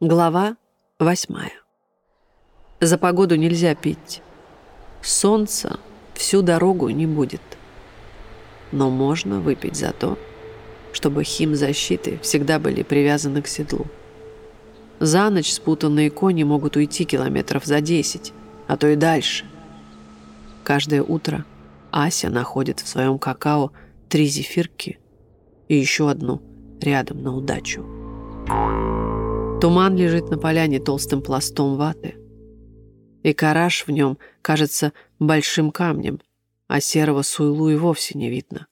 Глава восьмая. За погоду нельзя пить. Солнца всю дорогу не будет. Но можно выпить за то, чтобы химзащиты всегда были привязаны к седлу. За ночь спутанные кони могут уйти километров за десять, а то и дальше. Каждое утро Ася находит в своем какао три зефирки и еще одну рядом на удачу. Туман лежит на поляне толстым пластом ваты. И караш в нем кажется большим камнем, а серого суйлу и вовсе не видно.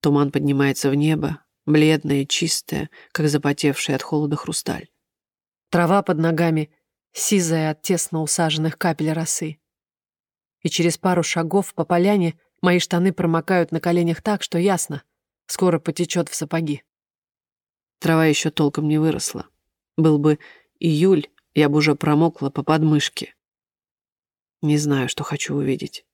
Туман поднимается в небо, бледное и чистое, как запотевший от холода хрусталь. Трава под ногами сизая от тесно усаженных капель росы. И через пару шагов по поляне мои штаны промокают на коленях так, что ясно, скоро потечет в сапоги. Трава еще толком не выросла. Был бы июль, я бы уже промокла по подмышке. Не знаю, что хочу увидеть.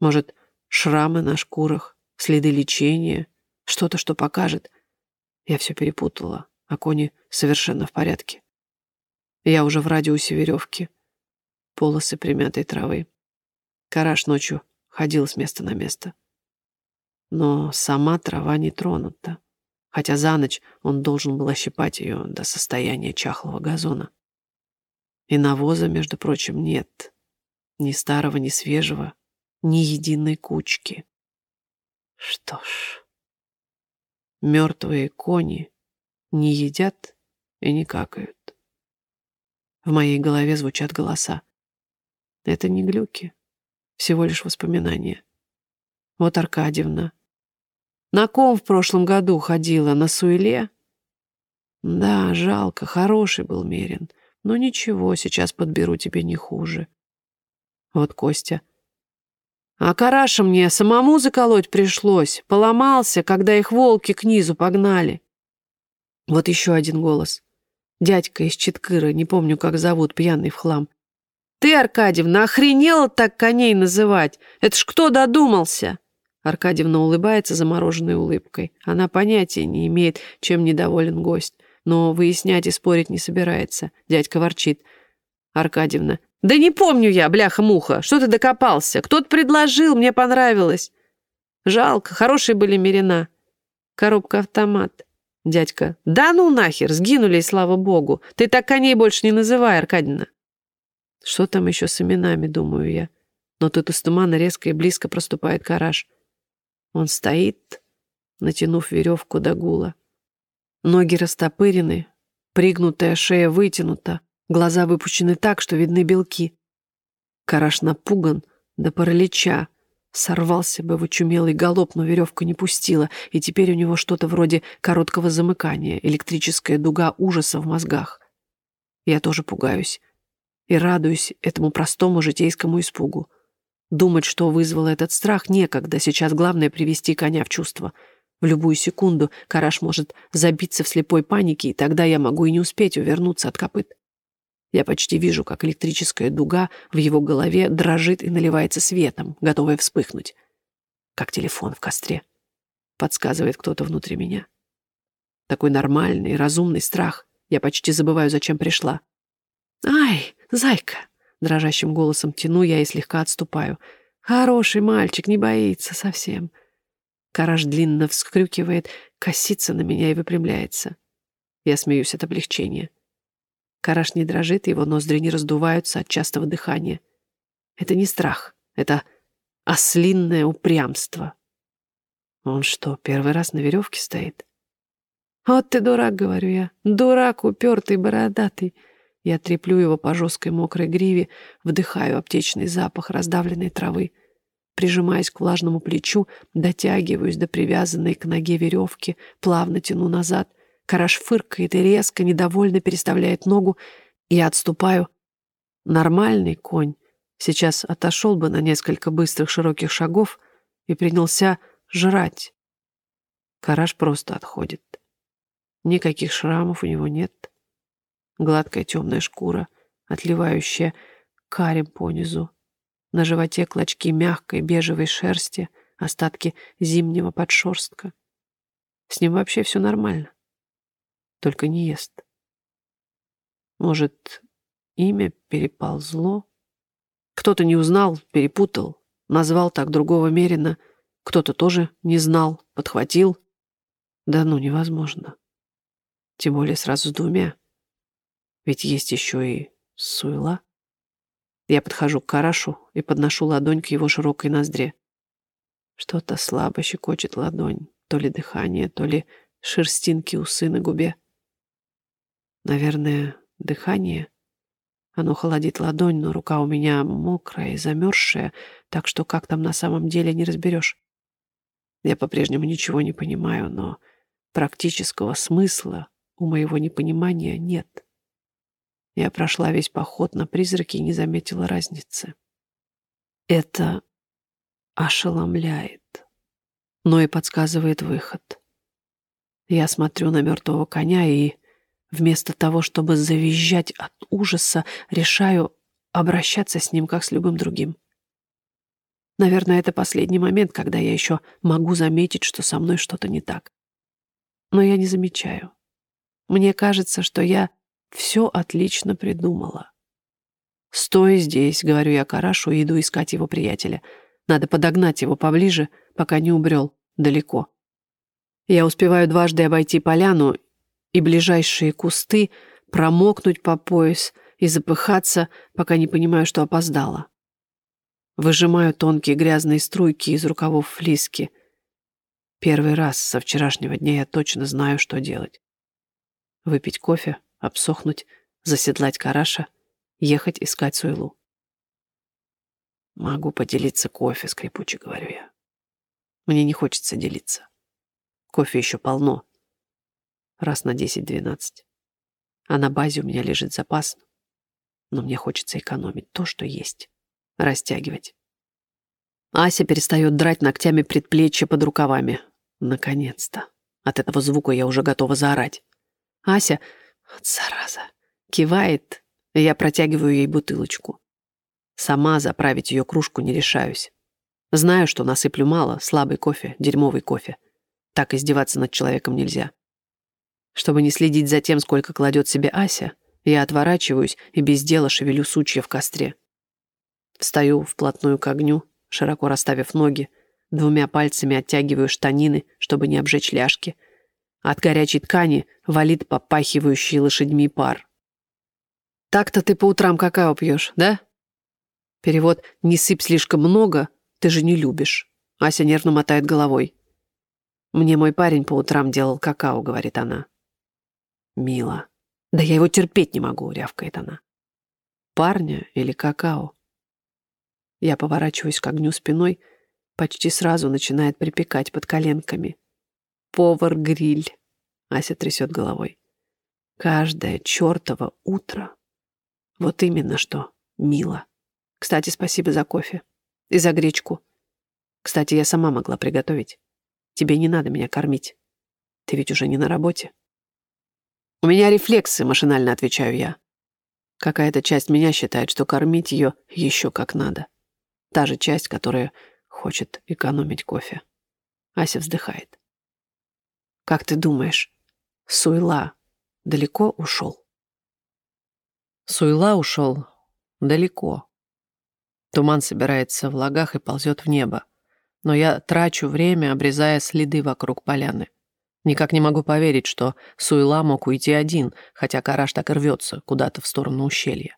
Может, шрамы на шкурах, следы лечения, что-то, что покажет. Я все перепутала, а кони совершенно в порядке. Я уже в радиусе веревки. Полосы примятой травы. Караш ночью ходил с места на место. Но сама трава не тронута хотя за ночь он должен был ощипать ее до состояния чахлого газона. И навоза, между прочим, нет. Ни старого, ни свежего, ни единой кучки. Что ж, мертвые кони не едят и не какают. В моей голове звучат голоса. Это не глюки, всего лишь воспоминания. Вот Аркадьевна на ком в прошлом году ходила? На Суэле? Да, жалко, хороший был Мерин. Но ничего, сейчас подберу тебе не хуже. Вот Костя. А караша мне самому заколоть пришлось. Поломался, когда их волки к низу погнали. Вот еще один голос. Дядька из Читкыра, не помню, как зовут, пьяный в хлам. Ты, Аркадьевна, охренела так коней называть? Это ж кто додумался? Аркадьевна улыбается замороженной улыбкой. Она понятия не имеет, чем недоволен гость. Но выяснять и спорить не собирается. Дядька ворчит. Аркадьевна. «Да не помню я, бляха-муха. Что ты докопался? Кто-то предложил, мне понравилось». «Жалко, хорошие были мерена». «Коробка-автомат». Дядька. «Да ну нахер, сгинули, и слава богу. Ты так коней больше не называй, Аркадьевна». Что там еще с именами, думаю я. Но тут из тумана резко и близко проступает караж. Он стоит, натянув веревку до гула. Ноги растопырены, пригнутая шея вытянута, глаза выпущены так, что видны белки. Караш напуган до паралича, сорвался бы в очумелый галоп, но веревка не пустила, и теперь у него что-то вроде короткого замыкания, электрическая дуга ужаса в мозгах. Я тоже пугаюсь и радуюсь этому простому житейскому испугу. Думать, что вызвало этот страх, некогда. Сейчас главное привести коня в чувство. В любую секунду Караш может забиться в слепой панике, и тогда я могу и не успеть увернуться от копыт. Я почти вижу, как электрическая дуга в его голове дрожит и наливается светом, готовая вспыхнуть. Как телефон в костре. Подсказывает кто-то внутри меня. Такой нормальный, разумный страх. Я почти забываю, зачем пришла. «Ай, зайка!» Дрожащим голосом тяну я и слегка отступаю. Хороший мальчик, не боится совсем. Караж длинно вскрюкивает, косится на меня и выпрямляется. Я смеюсь от облегчения. Караш не дрожит, его ноздри не раздуваются от частого дыхания. Это не страх, это ослинное упрямство. Он что, первый раз на веревке стоит? Вот ты дурак, говорю я, дурак упертый, бородатый. Я треплю его по жесткой мокрой гриве, вдыхаю аптечный запах раздавленной травы. Прижимаясь к влажному плечу, дотягиваюсь до привязанной к ноге веревки, плавно тяну назад. Караш фыркает и резко, недовольно переставляет ногу. Я отступаю. Нормальный конь сейчас отошел бы на несколько быстрых широких шагов и принялся жрать. Караш просто отходит. Никаких шрамов у него нет. Гладкая темная шкура, отливающая карим понизу. На животе клочки мягкой бежевой шерсти, остатки зимнего подшерстка. С ним вообще все нормально. Только не ест. Может, имя переползло? Кто-то не узнал, перепутал, назвал так другого Мерина. Кто-то тоже не знал, подхватил. Да ну, невозможно. Тем более сразу с двумя. Ведь есть еще и Суйла. Я подхожу к Карашу и подношу ладонь к его широкой ноздре. Что-то слабо щекочет ладонь, то ли дыхание, то ли шерстинки усы на губе. Наверное, дыхание. Оно холодит ладонь, но рука у меня мокрая и замерзшая, так что как там на самом деле не разберешь. Я по-прежнему ничего не понимаю, но практического смысла у моего непонимания нет. Я прошла весь поход на призраки и не заметила разницы. Это ошеломляет, но и подсказывает выход. Я смотрю на мертвого коня и, вместо того, чтобы завизжать от ужаса, решаю обращаться с ним, как с любым другим. Наверное, это последний момент, когда я еще могу заметить, что со мной что-то не так. Но я не замечаю. Мне кажется, что я все отлично придумала. «Стой здесь», — говорю я Карашу иду искать его приятеля. Надо подогнать его поближе, пока не убрел далеко. Я успеваю дважды обойти поляну и ближайшие кусты, промокнуть по пояс и запыхаться, пока не понимаю, что опоздала. Выжимаю тонкие грязные струйки из рукавов флиски. Первый раз со вчерашнего дня я точно знаю, что делать. Выпить кофе, обсохнуть, заседлать караша, ехать искать Суйлу. Могу поделиться кофе, скрипуче говорю я. Мне не хочется делиться. Кофе еще полно. Раз на 10-12. А на базе у меня лежит запас. Но мне хочется экономить то, что есть. Растягивать. Ася перестает драть ногтями предплечья под рукавами. Наконец-то. От этого звука я уже готова заорать. Ася, вот зараза, кивает, и я протягиваю ей бутылочку. Сама заправить ее кружку не решаюсь. Знаю, что насыплю мало, слабый кофе, дерьмовый кофе. Так издеваться над человеком нельзя. Чтобы не следить за тем, сколько кладет себе Ася, я отворачиваюсь и без дела шевелю сучья в костре. Встаю вплотную к огню, широко расставив ноги, двумя пальцами оттягиваю штанины, чтобы не обжечь ляжки. От горячей ткани валит попахивающий лошадьми пар. «Так-то ты по утрам какао пьешь, да?» Перевод «не сыпь слишком много, ты же не любишь». Ася нервно мотает головой. «Мне мой парень по утрам делал какао», — говорит она. «Мило. Да я его терпеть не могу», — рявкает она. «Парня или какао?» Я поворачиваюсь к огню спиной, почти сразу начинает припекать под коленками. «Повар-гриль», — Ася трясет головой. «Каждое чертово утро. Вот именно что, мило. Кстати, спасибо за кофе. И за гречку. Кстати, я сама могла приготовить. Тебе не надо меня кормить. Ты ведь уже не на работе. У меня рефлексы, машинально отвечаю я. Какая-то часть меня считает, что кормить ее еще как надо. Та же часть, которая хочет экономить кофе. Ася вздыхает. Как ты думаешь, Суйла далеко ушел? Суйла ушел далеко. Туман собирается в лагах и ползет в небо но я трачу время, обрезая следы вокруг поляны. Никак не могу поверить, что Суйла мог уйти один, хотя Караш так и рвется куда-то в сторону ущелья.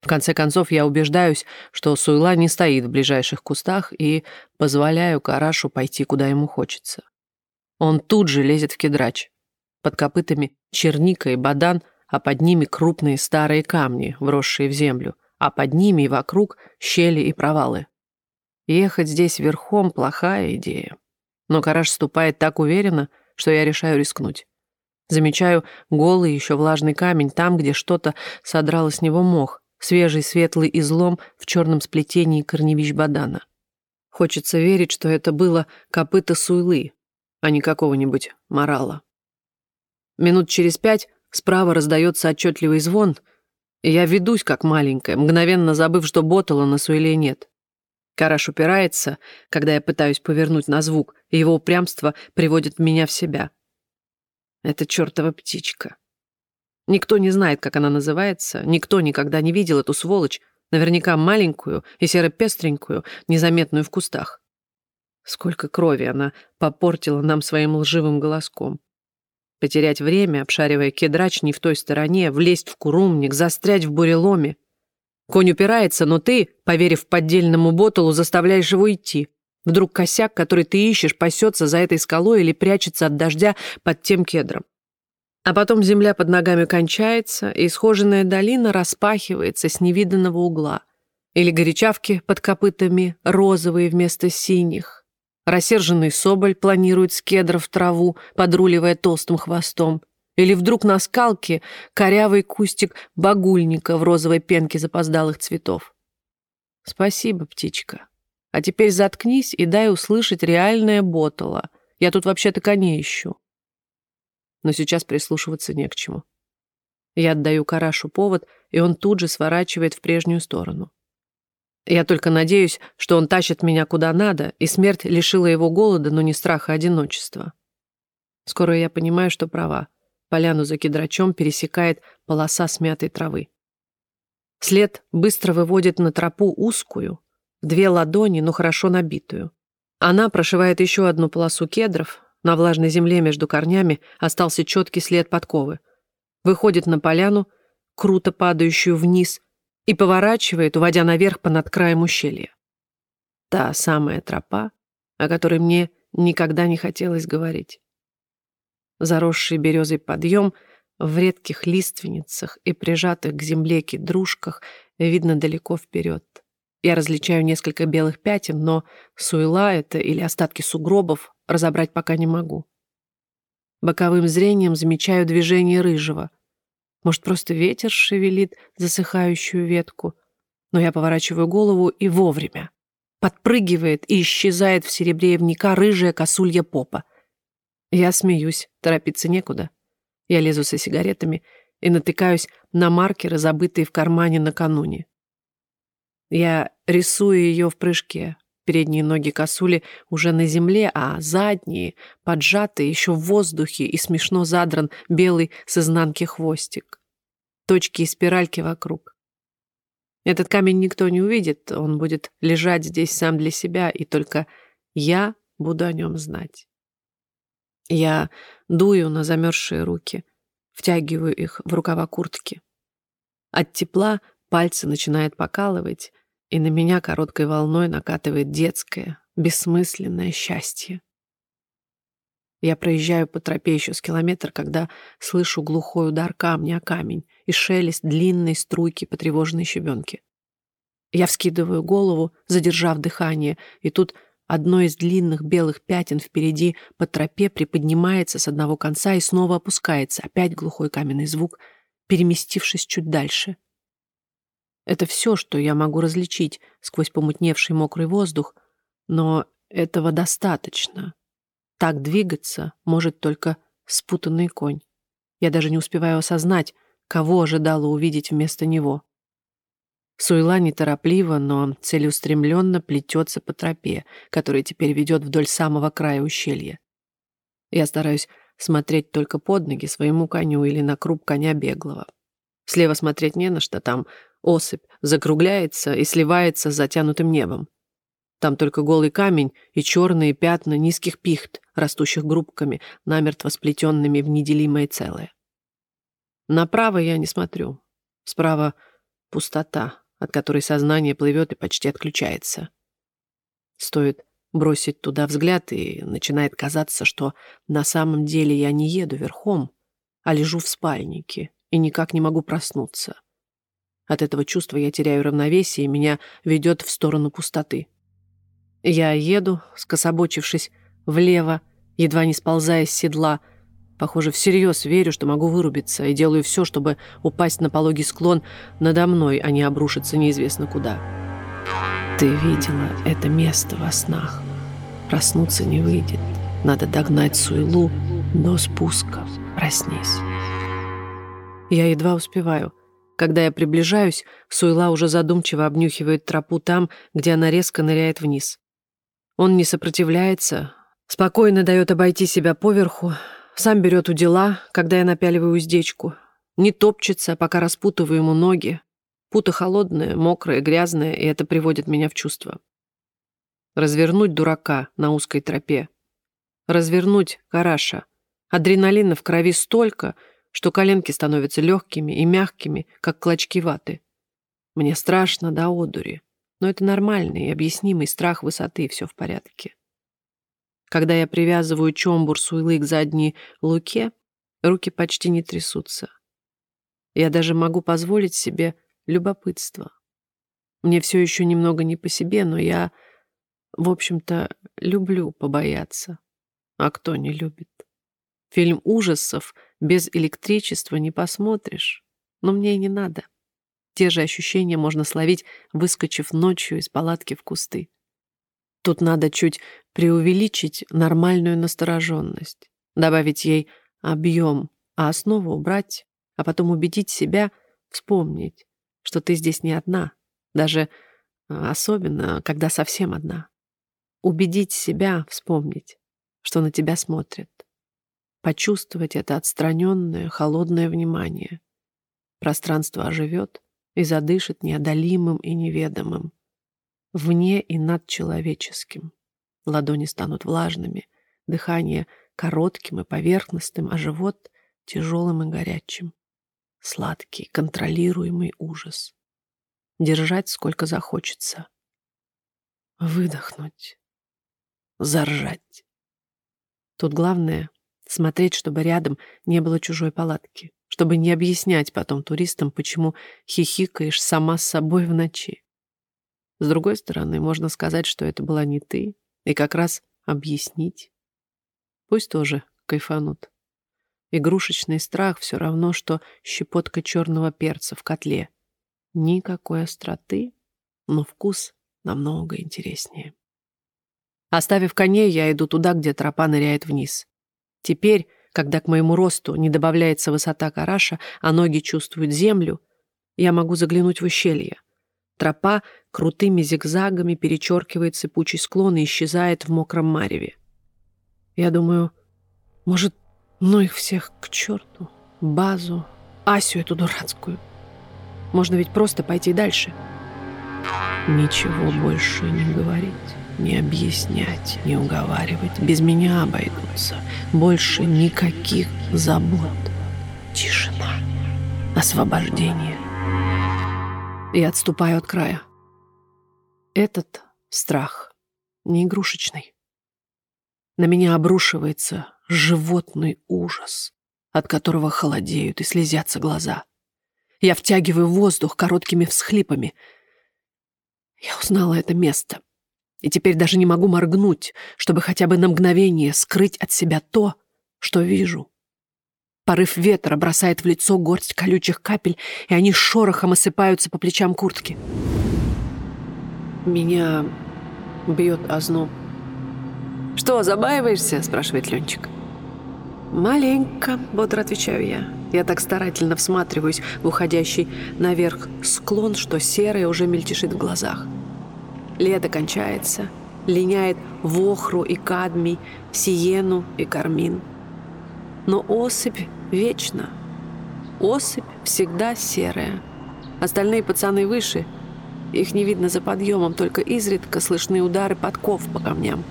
В конце концов, я убеждаюсь, что Суйла не стоит в ближайших кустах и позволяю Карашу пойти, куда ему хочется. Он тут же лезет в кедрач. Под копытами черника и бадан, а под ними крупные старые камни, вросшие в землю, а под ними и вокруг щели и провалы. Ехать здесь верхом — плохая идея. Но Караш ступает так уверенно, что я решаю рискнуть. Замечаю голый, еще влажный камень там, где что-то содрало с него мох, свежий светлый излом в черном сплетении корневищ бадана. Хочется верить, что это было копыта суйлы, а не какого-нибудь морала. Минут через пять справа раздается отчетливый звон, и я ведусь как маленькая, мгновенно забыв, что ботала на суйле нет. Караш упирается, когда я пытаюсь повернуть на звук, и его упрямство приводит меня в себя. Это чертова птичка. Никто не знает, как она называется, никто никогда не видел эту сволочь, наверняка маленькую и серо-пестренькую, незаметную в кустах. Сколько крови она попортила нам своим лживым голоском. Потерять время, обшаривая кедрач не в той стороне, влезть в курумник, застрять в буреломе. Конь упирается, но ты, поверив поддельному ботулу, заставляешь его идти. Вдруг косяк, который ты ищешь, пасется за этой скалой или прячется от дождя под тем кедром. А потом земля под ногами кончается, и исхоженная долина распахивается с невиданного угла. Или горячавки под копытами розовые вместо синих. Рассерженный соболь планирует с кедров траву, подруливая толстым хвостом. Или вдруг на скалке корявый кустик багульника в розовой пенке запоздалых цветов. Спасибо, птичка. А теперь заткнись и дай услышать реальное ботало. Я тут вообще-то коней ищу но сейчас прислушиваться не к чему. Я отдаю Карашу повод, и он тут же сворачивает в прежнюю сторону. Я только надеюсь, что он тащит меня куда надо, и смерть лишила его голода, но не страха одиночества. Скоро я понимаю, что права. Поляну за кедрачом пересекает полоса смятой травы. След быстро выводит на тропу узкую, две ладони, но хорошо набитую. Она прошивает еще одну полосу кедров, на влажной земле между корнями остался четкий след подковы. Выходит на поляну, круто падающую вниз, и поворачивает, уводя наверх понад краем ущелья. Та самая тропа, о которой мне никогда не хотелось говорить. Заросший березой подъем в редких лиственницах и прижатых к земле кедрушках видно далеко вперед. Я различаю несколько белых пятен, но суела это или остатки сугробов разобрать пока не могу. Боковым зрением замечаю движение рыжего. Может, просто ветер шевелит засыхающую ветку. Но я поворачиваю голову и вовремя. Подпрыгивает и исчезает в серебре явника рыжая косулья попа. Я смеюсь, торопиться некуда. Я лезу со сигаретами и натыкаюсь на маркеры, забытые в кармане накануне. Я рисую ее в прыжке. Передние ноги косули уже на земле, а задние, поджатые, еще в воздухе и смешно задран белый с изнанки хвостик. Точки и спиральки вокруг. Этот камень никто не увидит, он будет лежать здесь сам для себя, и только я буду о нем знать. Я дую на замерзшие руки, втягиваю их в рукава куртки. От тепла пальцы начинают покалывать, и на меня короткой волной накатывает детское, бессмысленное счастье. Я проезжаю по тропе еще с километр, когда слышу глухой удар камня о камень и шелест длинной струйки потревоженной щебенки. Я вскидываю голову, задержав дыхание, и тут одно из длинных белых пятен впереди по тропе приподнимается с одного конца и снова опускается, опять глухой каменный звук, переместившись чуть дальше — это все, что я могу различить сквозь помутневший мокрый воздух, но этого достаточно. Так двигаться может только спутанный конь. Я даже не успеваю осознать, кого ожидала увидеть вместо него. Суйла неторопливо, но целеустремленно плетется по тропе, которая теперь ведет вдоль самого края ущелья. Я стараюсь смотреть только под ноги своему коню или на круп коня беглого. Слева смотреть не на что, там Осыпь закругляется и сливается с затянутым небом. Там только голый камень и черные пятна низких пихт, растущих группками, намертво сплетенными в неделимое целое. Направо я не смотрю. Справа пустота, от которой сознание плывет и почти отключается. Стоит бросить туда взгляд, и начинает казаться, что на самом деле я не еду верхом, а лежу в спальнике и никак не могу проснуться. От этого чувства я теряю равновесие, и меня ведет в сторону пустоты. Я еду, скособочившись влево, едва не сползая с седла. Похоже, всерьез верю, что могу вырубиться, и делаю все, чтобы упасть на пологий склон надо мной, а не обрушиться неизвестно куда. Ты видела это место во снах. Проснуться не выйдет. Надо догнать Суйлу до спуска. Проснись. Я едва успеваю — когда я приближаюсь, Суйла уже задумчиво обнюхивает тропу там, где она резко ныряет вниз. Он не сопротивляется, спокойно дает обойти себя поверху, сам берет у дела, когда я напяливаю уздечку. Не топчется, пока распутываю ему ноги. Пута холодная, мокрая, грязная, и это приводит меня в чувство. Развернуть дурака на узкой тропе. Развернуть караша. Адреналина в крови столько, что коленки становятся легкими и мягкими, как клочки ваты. Мне страшно до одури, но это нормальный и объяснимый страх высоты, и все в порядке. Когда я привязываю чомбур суйлы к задней луке, руки почти не трясутся. Я даже могу позволить себе любопытство. Мне все еще немного не по себе, но я, в общем-то, люблю побояться. А кто не любит? Фильм ужасов без электричества не посмотришь. Но мне и не надо. Те же ощущения можно словить, выскочив ночью из палатки в кусты. Тут надо чуть преувеличить нормальную настороженность, добавить ей объем, а основу убрать, а потом убедить себя вспомнить, что ты здесь не одна, даже а, особенно, когда совсем одна. Убедить себя вспомнить, что на тебя смотрят. Почувствовать это отстраненное, холодное внимание. Пространство оживет и задышит неодолимым и неведомым вне и над человеческим. Ладони станут влажными, дыхание коротким и поверхностным, а живот тяжелым и горячим. Сладкий, контролируемый ужас. Держать сколько захочется. Выдохнуть. Заржать. Тут главное — смотреть, чтобы рядом не было чужой палатки, чтобы не объяснять потом туристам, почему хихикаешь сама с собой в ночи. С другой стороны, можно сказать, что это была не ты, и как раз объяснить. Пусть тоже кайфанут. Игрушечный страх все равно, что щепотка черного перца в котле. Никакой остроты, но вкус намного интереснее. Оставив коней, я иду туда, где тропа ныряет вниз. Теперь, когда к моему росту не добавляется высота караша, а ноги чувствуют землю, я могу заглянуть в ущелье. Тропа крутыми зигзагами перечеркивает сыпучий склон и исчезает в мокром мареве. Я думаю, может, ну их всех к черту, базу, Асю эту дурацкую. Можно ведь просто пойти дальше. Ничего больше не говорить, не объяснять, не уговаривать. Без меня обойдутся. Больше никаких забот. Тишина. Освобождение. Я отступаю от края. Этот страх не игрушечный. На меня обрушивается животный ужас, от которого холодеют и слезятся глаза. Я втягиваю воздух короткими всхлипами. Я узнала это место. И теперь даже не могу моргнуть, чтобы хотя бы на мгновение скрыть от себя то, что вижу. Порыв ветра бросает в лицо горсть колючих капель, и они шорохом осыпаются по плечам куртки. Меня бьет озноб. «Что, забаиваешься?» – спрашивает Ленчик. «Маленько», – бодро отвечаю я. Я так старательно всматриваюсь в уходящий наверх склон, что серое уже мельтешит в глазах. Лето кончается, линяет вохру и кадмий, сиену и кармин. Но осыпь вечна. Осыпь всегда серая. Остальные пацаны выше – их не видно за подъемом, только изредка слышны удары подков по камням.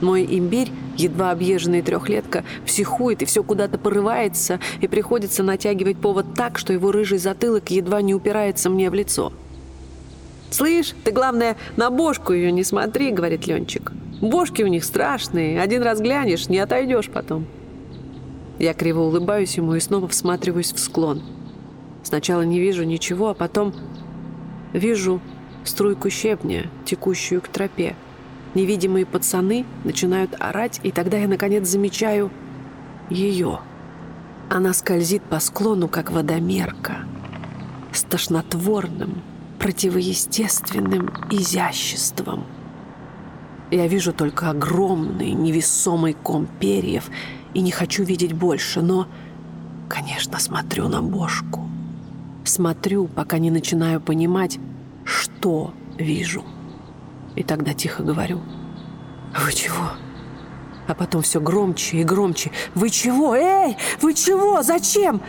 Мой имбирь, едва объезженный трехлетка, психует и все куда-то порывается, и приходится натягивать повод так, что его рыжий затылок едва не упирается мне в лицо. «Слышь, ты, главное, на бошку ее не смотри», — говорит Ленчик. «Бошки у них страшные, один раз глянешь, не отойдешь потом». Я криво улыбаюсь ему и снова всматриваюсь в склон. Сначала не вижу ничего, а потом Вижу струйку щебня, текущую к тропе. Невидимые пацаны начинают орать, и тогда я, наконец, замечаю ее. Она скользит по склону, как водомерка, с тошнотворным, противоестественным изяществом. Я вижу только огромный, невесомый ком перьев и не хочу видеть больше, но, конечно, смотрю на бошку. Смотрю, пока не начинаю понимать, что вижу. И тогда тихо говорю. «Вы чего?» А потом все громче и громче. «Вы чего? Эй! Вы чего? Зачем?»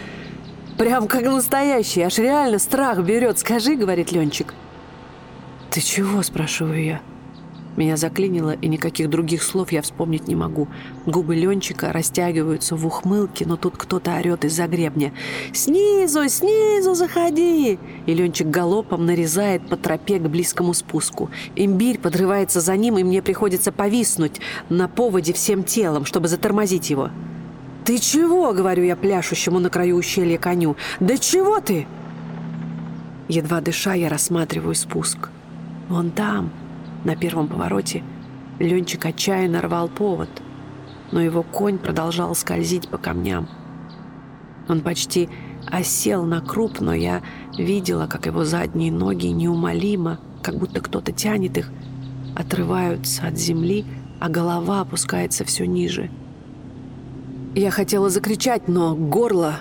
Прям как настоящий, аж реально страх берет. Скажи, говорит Ленчик. Ты чего, спрашиваю я. Меня заклинило, и никаких других слов я вспомнить не могу. Губы Ленчика растягиваются в ухмылке, но тут кто-то орет из-за гребня. «Снизу, снизу заходи!» И Ленчик галопом нарезает по тропе к близкому спуску. Имбирь подрывается за ним, и мне приходится повиснуть на поводе всем телом, чтобы затормозить его. «Ты чего?» — говорю я пляшущему на краю ущелья коню. «Да чего ты?» Едва дыша, я рассматриваю спуск. «Вон там!» На первом повороте Ленчик отчаянно рвал повод, но его конь продолжал скользить по камням. Он почти осел на круп, но я видела, как его задние ноги неумолимо, как будто кто-то тянет их, отрываются от земли, а голова опускается все ниже. Я хотела закричать, но горло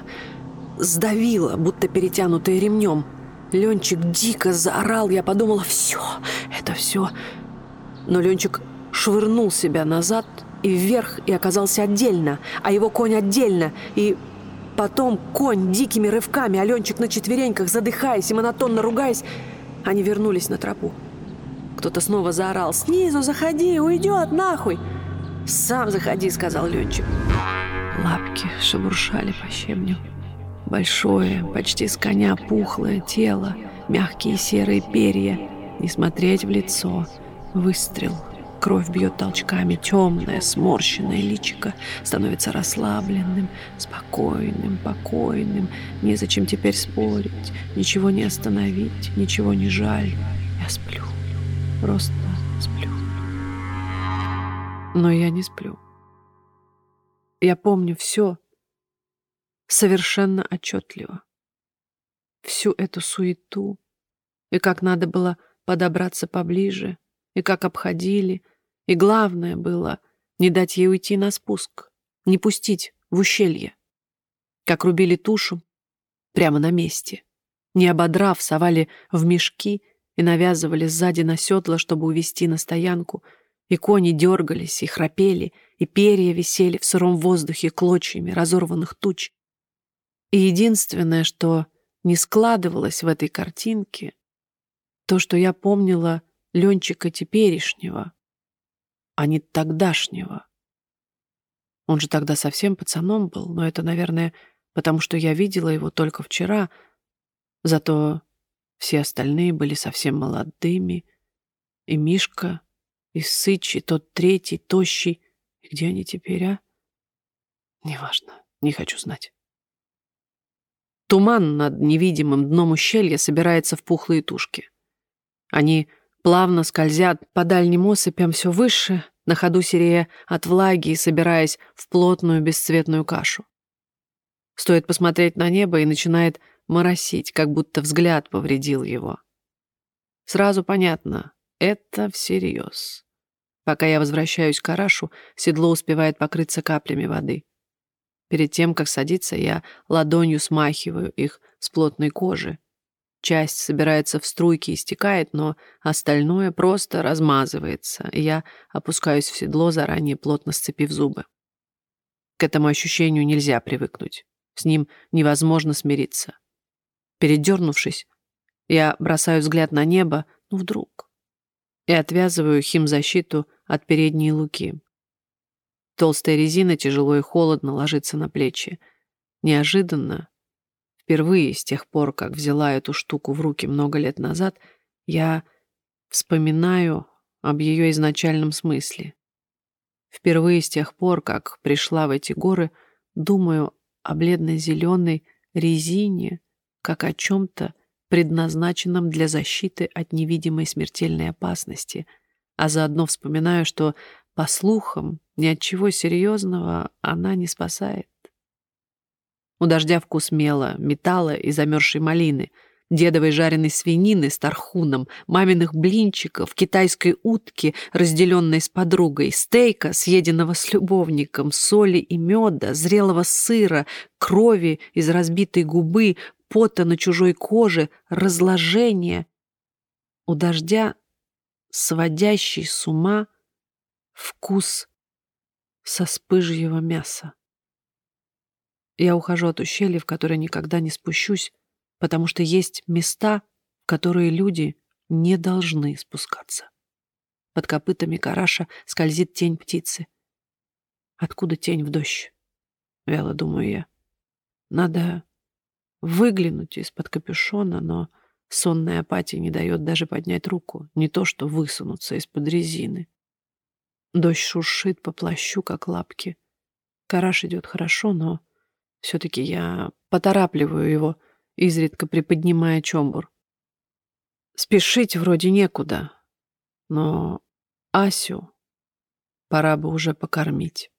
сдавило, будто перетянутое ремнем – Ленчик дико заорал, я подумала, все, это все. Но Ленчик швырнул себя назад и вверх и оказался отдельно, а его конь отдельно. И потом конь дикими рывками, а Ленчик на четвереньках, задыхаясь и монотонно ругаясь, они вернулись на тропу. Кто-то снова заорал «Снизу заходи, уйдет нахуй!» «Сам заходи», — сказал Ленчик. Лапки шебуршали по щебню. Большое, почти с коня пухлое тело, мягкие серые перья, не смотреть в лицо. Выстрел. Кровь бьет толчками, темное, сморщенное личико становится расслабленным, спокойным, покойным. Незачем теперь спорить, ничего не остановить, ничего не жаль. Я сплю, просто сплю. Но я не сплю. Я помню все, совершенно отчетливо. Всю эту суету, и как надо было подобраться поближе, и как обходили, и главное было не дать ей уйти на спуск, не пустить в ущелье. Как рубили тушу прямо на месте, не ободрав, совали в мешки и навязывали сзади на седло, чтобы увести на стоянку, и кони дергались и храпели, и перья висели в сыром воздухе клочьями разорванных туч, и единственное, что не складывалось в этой картинке, то, что я помнила Ленчика теперешнего, а не тогдашнего. Он же тогда совсем пацаном был, но это, наверное, потому что я видела его только вчера, зато все остальные были совсем молодыми, и Мишка, и Сыч, тот третий, тощий. И где они теперь, а? Неважно, не хочу знать. Туман над невидимым дном ущелья собирается в пухлые тушки. Они плавно скользят по дальним осыпям все выше, на ходу серея от влаги и собираясь в плотную бесцветную кашу. Стоит посмотреть на небо и начинает моросить, как будто взгляд повредил его. Сразу понятно, это всерьез. Пока я возвращаюсь к Арашу, седло успевает покрыться каплями воды. Перед тем, как садиться, я ладонью смахиваю их с плотной кожи. Часть собирается в струйки и стекает, но остальное просто размазывается, и я опускаюсь в седло, заранее плотно сцепив зубы. К этому ощущению нельзя привыкнуть. С ним невозможно смириться. Передернувшись, я бросаю взгляд на небо, ну вдруг, и отвязываю химзащиту от передней луки. Толстая резина тяжело и холодно ложится на плечи. Неожиданно, впервые с тех пор, как взяла эту штуку в руки много лет назад, я вспоминаю об ее изначальном смысле. Впервые с тех пор, как пришла в эти горы, думаю о бледно-зеленой резине, как о чем-то, предназначенном для защиты от невидимой смертельной опасности, а заодно вспоминаю, что, по слухам, ни от чего серьезного она не спасает. У дождя вкус мела, металла и замерзшей малины, дедовой жареной свинины с тархуном, маминых блинчиков, китайской утки, разделенной с подругой, стейка, съеденного с любовником, соли и меда, зрелого сыра, крови из разбитой губы, пота на чужой коже, разложения. У дождя сводящий с ума вкус со спыжьего мяса. Я ухожу от ущелья, в которое никогда не спущусь, потому что есть места, в которые люди не должны спускаться. Под копытами караша скользит тень птицы. Откуда тень в дождь? Вяло думаю я. Надо выглянуть из-под капюшона, но сонная апатия не дает даже поднять руку, не то что высунуться из-под резины. Дождь шуршит по плащу, как лапки. Караш идет хорошо, но все-таки я поторапливаю его, изредка приподнимая чомбур. Спешить вроде некуда, но Асю пора бы уже покормить.